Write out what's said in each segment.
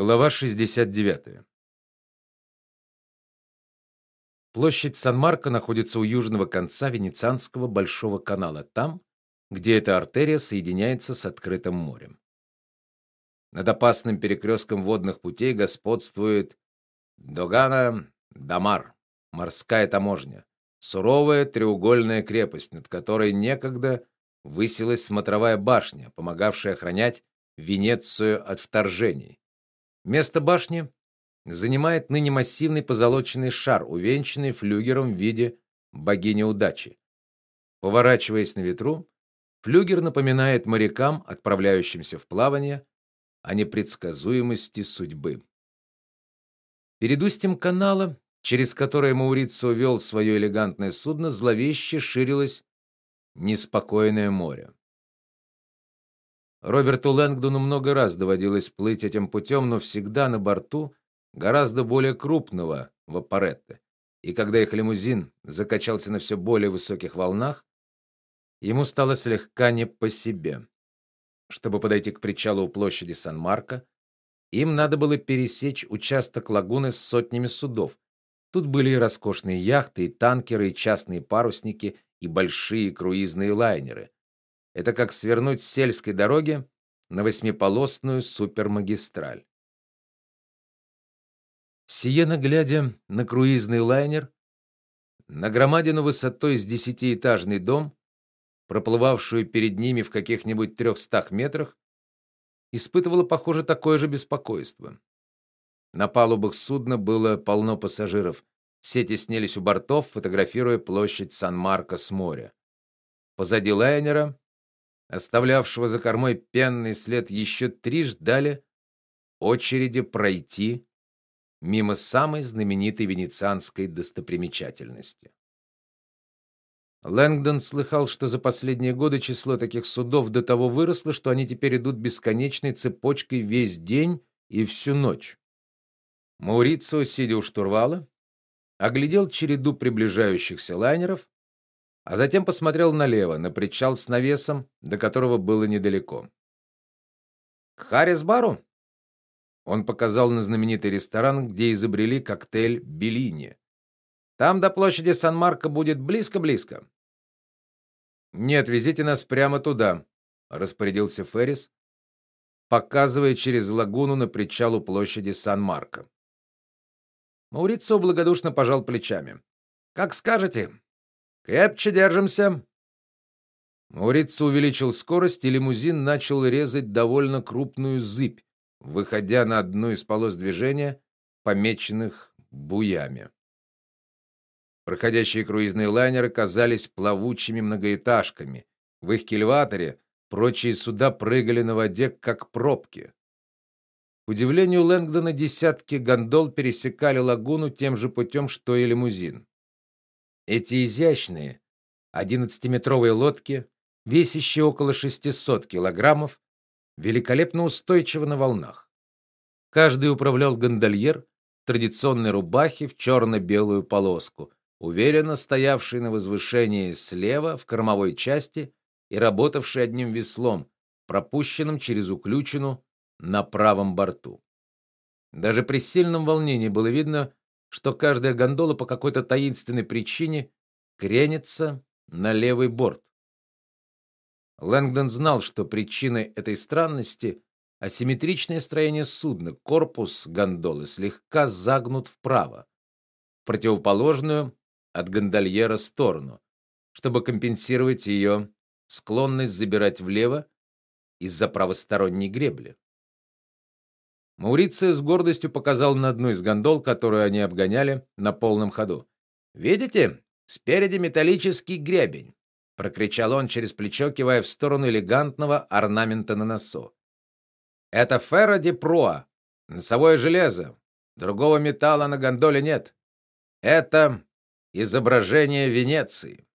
Глава 69. Площадь Сан-Марко находится у южного конца Венецианского большого канала, там, где эта артерия соединяется с открытым морем. Над опасным перекрестком водных путей господствует Догана Дамар, морская таможня, суровая треугольная крепость, над которой некогда высилась смотровая башня, помогавшая охранять Венецию от вторжений. Место башни занимает ныне массивный позолоченный шар, увенчанный флюгером в виде богини удачи. Поворачиваясь на ветру, флюгер напоминает морякам, отправляющимся в плавание, о непредсказуемости судьбы. Перед устьем канала, через которое Маурицио вел свое элегантное судно, зловеще ширилось неспокойное море. Роберту Лэнгдону много раз доводилось плыть этим путем, но всегда на борту гораздо более крупного вапоретто. И когда их лимузин закачался на все более высоких волнах, ему стало слегка не по себе. Чтобы подойти к причалу у площади Сан-Марко, им надо было пересечь участок лагуны с сотнями судов. Тут были и роскошные яхты, и танкеры, и частные парусники, и большие круизные лайнеры. Это как свернуть с сельской дороги на восьмиполосную супермагистраль. Сиена, глядя на круизный лайнер, на громадину высотой с десятиэтажный дом, проплывавшую перед ними в каких-нибудь трехстах метрах, испытывала, похоже, такое же беспокойство. На палубах судна было полно пассажиров. Все теснились у бортов, фотографируя площадь Сан-Марко с моря. Позади лайнера оставлявшего за кормой пенный след, еще три ждали очереди пройти мимо самой знаменитой венецианской достопримечательности. Лэнгдон слыхал, что за последние годы число таких судов до того выросло, что они теперь идут бесконечной цепочкой весь день и всю ночь. Маурицио, сидя у штурвала, оглядел череду приближающихся лайнеров а затем посмотрел налево, на причал с навесом, до которого было недалеко. К Харрис-бару? Он показал на знаменитый ресторан, где изобрели коктейль Беллини. Там до площади Сан-Марко будет близко-близко. Нет, везите нас прямо туда, распорядился Феррис, показывая через лагуну на причал у площади Сан-Марко. Маурицио благодушно пожал плечами. Как скажете. Крепче держимся. Мауриц увеличил скорость, и лимузин начал резать довольно крупную зыбь, выходя на одну из полос движения, помеченных буями. Проходящие круизные лайнеры казались плавучими многоэтажками. В их кильваторе прочие суда прыгали на воде как пробки. К удивлению Лэнгдона, десятки гондол пересекали лагуну тем же путем, что и лимузин. Эти изящные одиннадцатиметровые лодки, весящие около 600 килограммов, великолепно устойчивы на волнах. Каждый управлял гондольер в традиционной рубахе в черно белую полоску, уверенно стоявший на возвышении слева в кормовой части и работавший одним веслом, пропущенным через уключину на правом борту. Даже при сильном волнении было видно, что каждая гондола по какой-то таинственной причине кренится на левый борт. Лэнгдон знал, что причиной этой странности асимметричное строение судна. Корпус гондолы слегка загнут вправо, в противоположную от гондольера сторону, чтобы компенсировать ее склонность забирать влево из-за правосторонней гребли. Маурицио с гордостью показал на одну из гондол, которую они обгоняли на полном ходу. Видите? Спереди металлический гребень, прокричал он через плечо, кивая в сторону элегантного орнамента на носу. Это ферро де проа, носовое железо. Другого металла на гондоле нет. Это изображение Венеции.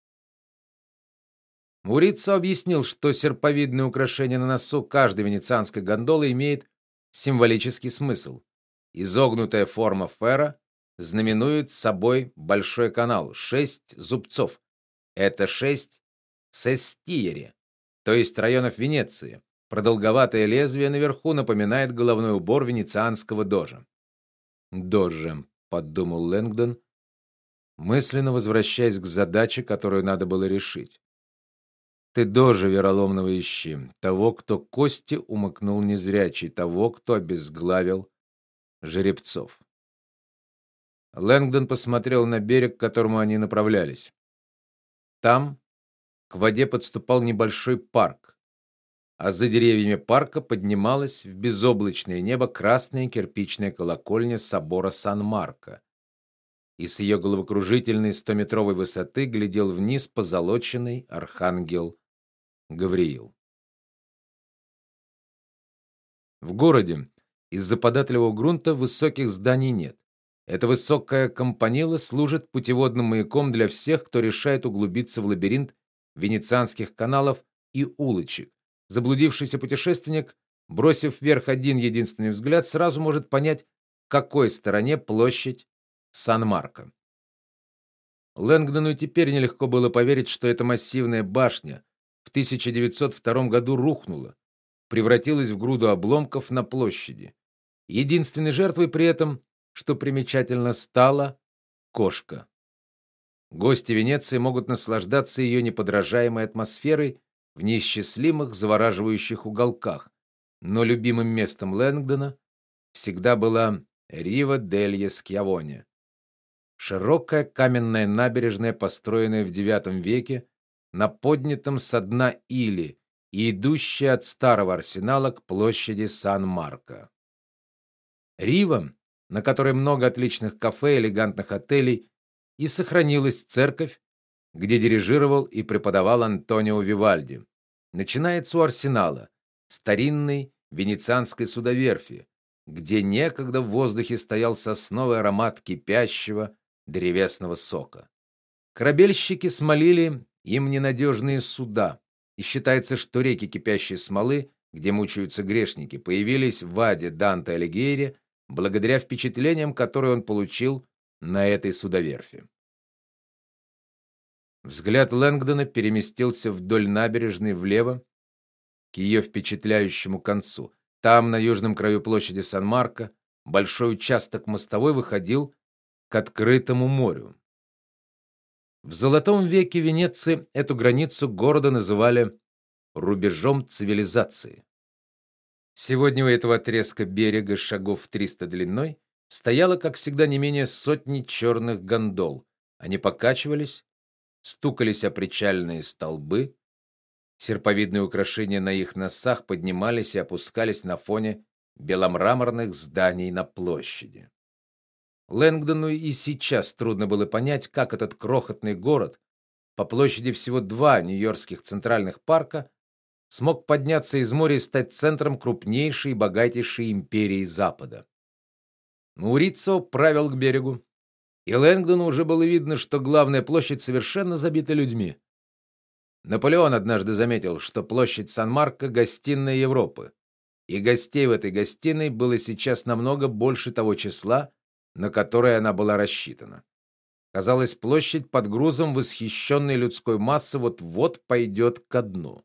Мурицо объяснил, что серповидное украшение на носу каждой венецианской гондолы имеет символический смысл. Изогнутая форма фера знаменует собой большой канал, шесть зубцов. Это шесть сестиери, то есть районов Венеции, Продолговатое лезвие наверху напоминает головной убор венецианского дожа. Дожа, подумал Лэнгдон, мысленно возвращаясь к задаче, которую надо было решить. Ты дожа вероломного ищи, того, кто кости умыкнул незрячий, того, кто обезглавил жеребцов. Лэнгдон посмотрел на берег, к которому они направлялись. Там к воде подступал небольшой парк, а за деревьями парка поднималась в безоблачное небо красная кирпичная колокольня собора Сан-Марко. И с ее головокружительной стометровой высоты глядел вниз позолоченный архангел Гавриил. В городе из-за податливого грунта высоких зданий нет. Эта высокая компанила служит путеводным маяком для всех, кто решает углубиться в лабиринт венецианских каналов и улочек. Заблудившийся путешественник, бросив вверх один единственный взгляд, сразу может понять, в какой стороне площадь Сан-Марко. Лэнгдону теперь нелегко было поверить, что эта массивная башня в 1902 году рухнула, превратилась в груду обломков на площади. Единственной жертвой при этом, что примечательно, стала кошка. Гости Венеции могут наслаждаться ее неподражаемой атмосферой в неисчислимых завораживающих уголках, но любимым местом Лэнгдона всегда была Рива дель Скьявоне. Широкая каменная набережная, построенная в IX веке на поднятом со дна или и идущая от старого арсенала к площади Сан-Марко. Рива, на которой много отличных кафе, элегантных отелей, и сохранилась церковь, где дирижировал и преподавал Антонио Вивальди. Начинается у арсенала, старинной венецианской судоверфи, где некогда в воздухе стоял сосновый аромат кипящего древесного сока. Корабельщики смолили им ненадежные суда, и считается, что реки кипящей смолы, где мучаются грешники, появились в Аде Данте Алигьери благодаря впечатлениям, которые он получил на этой судоверфи. Взгляд Лэнгдона переместился вдоль набережной влево к ее впечатляющему концу. Там, на южном краю площади Сан-Марко, большой участок мостовой выходил к открытому морю. В золотом веке Венеции эту границу города называли рубежом цивилизации. Сегодня у этого отрезка берега шагов в 300 длиной стояло, как всегда, не менее сотни черных гондол. Они покачивались, стукались о причальные столбы, серповидные украшения на их носах поднимались и опускались на фоне беломраморных зданий на площади. Лэнгдону и сейчас трудно было понять, как этот крохотный город по площади всего два нью-йоркских центральных парка смог подняться из моря и стать центром крупнейшей и богатейшей империи Запада. Маурицо правил к берегу, и Лэнгдону уже было видно, что главная площадь совершенно забита людьми. Наполеон однажды заметил, что площадь Сан-Марко гостиная Европы, и гостей в этой гостиной было сейчас намного больше того числа, на которое она была рассчитана. Казалось, площадь под грузом восхищенной людской массы вот-вот пойдет ко дну.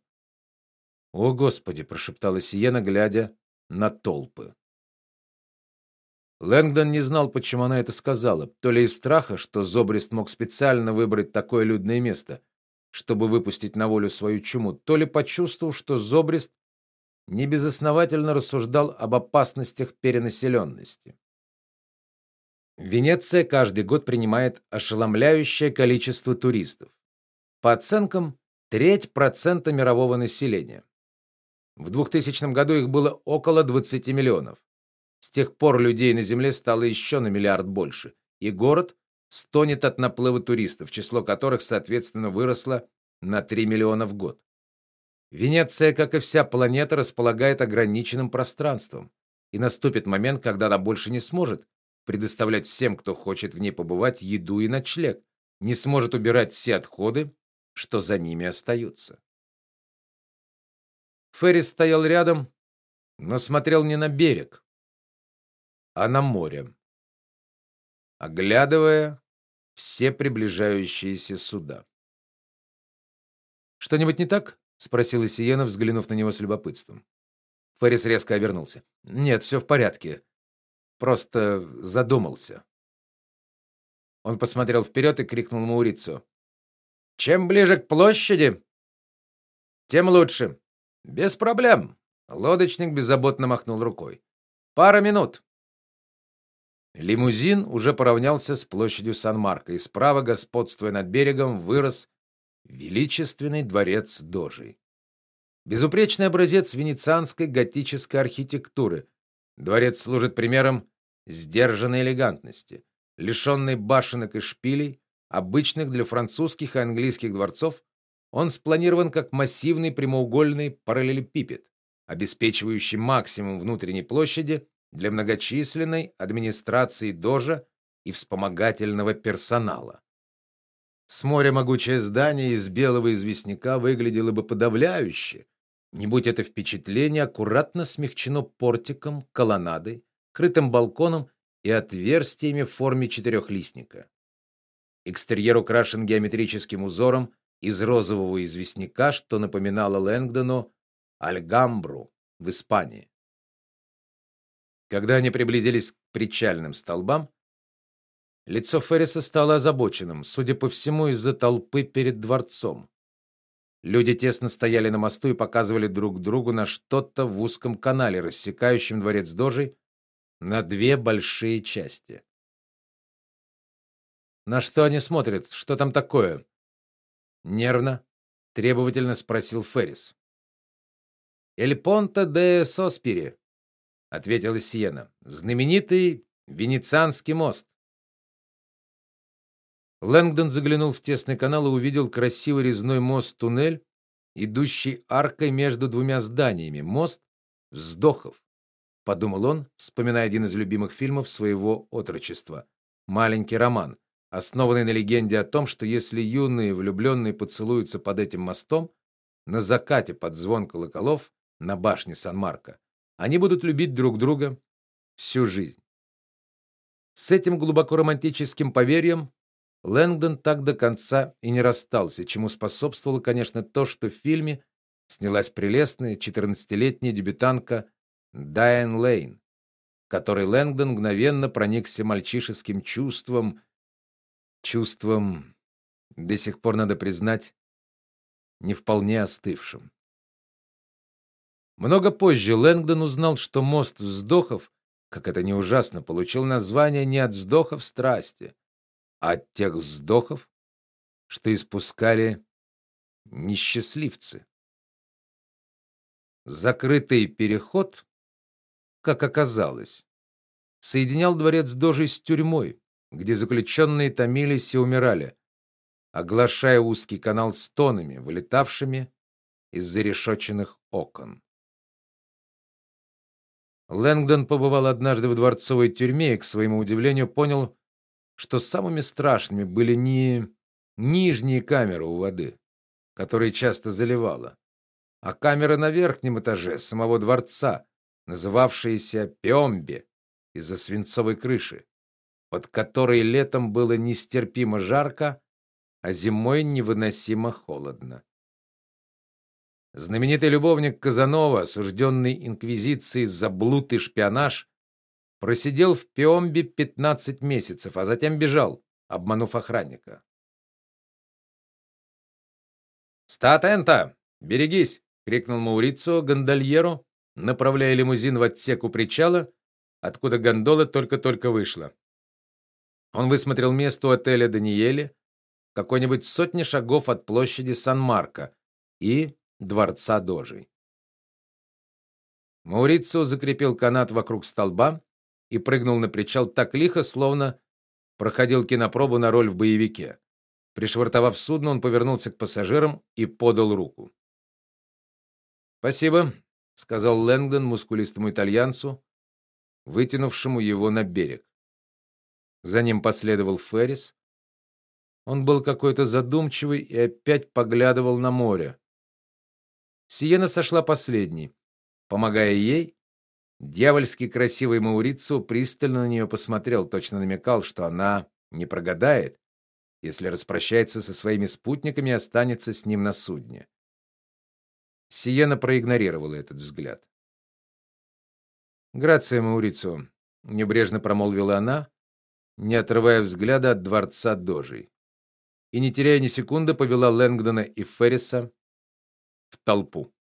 "О, господи", прошептала Сиена, глядя на толпы. Лэнгдон не знал, почему она это сказала, то ли из страха, что Зобрист мог специально выбрать такое людное место, чтобы выпустить на волю свою чуму, то ли почувствовал, что Зобрист небезосновательно рассуждал об опасностях перенаселенности. Венеция каждый год принимает ошеломляющее количество туристов. По оценкам, треть процента мирового населения. В 2000 году их было около 20 миллионов. С тех пор людей на земле стало еще на миллиард больше, и город стонет от наплыва туристов, число которых, соответственно, выросло на 3 миллиона в год. Венеция, как и вся планета, располагает ограниченным пространством, и наступит момент, когда она больше не сможет предоставлять всем, кто хочет в ней побывать, еду и ночлег, не сможет убирать все отходы, что за ними остаются. Феррис стоял рядом, но смотрел не на берег, а на море, оглядывая все приближающиеся суда. Что-нибудь не так? спросила Сиена, взглянув на него с любопытством. Феррис резко обернулся. Нет, все в порядке. Просто задумался. Он посмотрел вперед и крикнул Маурицу: "Чем ближе к площади, тем лучше". "Без проблем". Лодочник беззаботно махнул рукой. "Пара минут". Лимузин уже поравнялся с площадью Сан-Марко, и справа, господствуя над берегом, вырос величественный дворец Дожей. Безупречный образец венецианской готической архитектуры. Дворец служит примером сдержанной элегантности, лишенный башенок и шпилей, обычных для французских и английских дворцов. Он спланирован как массивный прямоугольный параллелепипед, обеспечивающий максимум внутренней площади для многочисленной администрации дожа и вспомогательного персонала. С моря могучее здание из белого известняка выглядело бы подавляюще, не будь это впечатление аккуратно смягчено портиком, колоннадой, крытым балконом и отверстиями в форме четырехлистника. Экстерьер украшен геометрическим узором из розового известняка, что напоминало Лэнгдону Альгамбру в Испании. Когда они приблизились к причальным столбам, лицо Ферриса стало озабоченным, судя по всему, из-за толпы перед дворцом. Люди тесно стояли на мосту и показывали друг другу на что-то в узком канале, рассекающем дворец Дожей на две большие части. На что они смотрят? Что там такое? нервно, требовательно спросил Феррис. Эль Понте де Соспири, ответила Сиена. Знаменитый венецианский мост. Лэнгдон заглянул в тесный канал и увидел красивый резной мост-туннель, идущий аркой между двумя зданиями. Мост вздохов, подумал он, вспоминая один из любимых фильмов своего отрочества. Маленький роман, основанный на легенде о том, что если юные влюбленные поцелуются под этим мостом на закате под звон колоколов на башне Сан-Марко, они будут любить друг друга всю жизнь. С этим глубоко романтическим поверьем Лэнгдон так до конца и не расстался, чему способствовало, конечно, то, что в фильме снялась прелестная 14-летняя дебютантка Дайан Лейн, которой Лэнгдон мгновенно проникся мальчишеским чувством, чувством, до сих пор надо признать, не вполне остывшим. Много позже Лэнгдон узнал, что мост вздохов, как это не ужасно, получил название не от вздохов страсти, от тех вздохов, что испускали несчастливцы. Закрытый переход, как оказалось, соединял дворец Дожи с тюрьмой, где заключенные томились и умирали, оглашая узкий канал стонами, вылетавшими из зарешоченных окон. Лэнгдон побывал однажды в дворцовой тюрьме и, к своему удивлению, понял, что самыми страшными были не нижние камеры у воды, которые часто заливало, а камеры на верхнем этаже самого дворца, называвшиеся Пиомби из-за свинцовой крыши, под которой летом было нестерпимо жарко, а зимой невыносимо холодно. Знаменитый любовник Казанова, осужденный инквизицией за блуд и шпионаж, просидел в Пиомбе 15 месяцев, а затем бежал, обманув охранника. "Статента, берегись!" крикнул Маурицио гондольеру, направляя лимузин в отсек у причала, откуда гондола только-только вышла. Он высмотрел место у отеля Даниэле, какой-нибудь сотни шагов от площади Сан-Марко, и дворца Дожей. Маурицио закрепил канат вокруг столба и прыгнул на причал так лихо, словно проходил кинопробу на роль в боевике. Пришвартовав судно, он повернулся к пассажирам и подал руку. "Спасибо", сказал Лэнгдон мускулистому итальянцу, вытянувшему его на берег. За ним последовал Феррис. Он был какой-то задумчивый и опять поглядывал на море. Сиена сошла последней. Помогая ей, дьявольски красивый Маурицио пристально на нее посмотрел, точно намекал, что она не прогадает, если распрощается со своими спутниками и останется с ним на судне. Сиена проигнорировала этот взгляд. Грация, Маурицио, небрежно промолвила она, не отрывая взгляда от дворца Дожей. И не теряя ни секунды, повела Лэнгдона и Ферриса в толпу.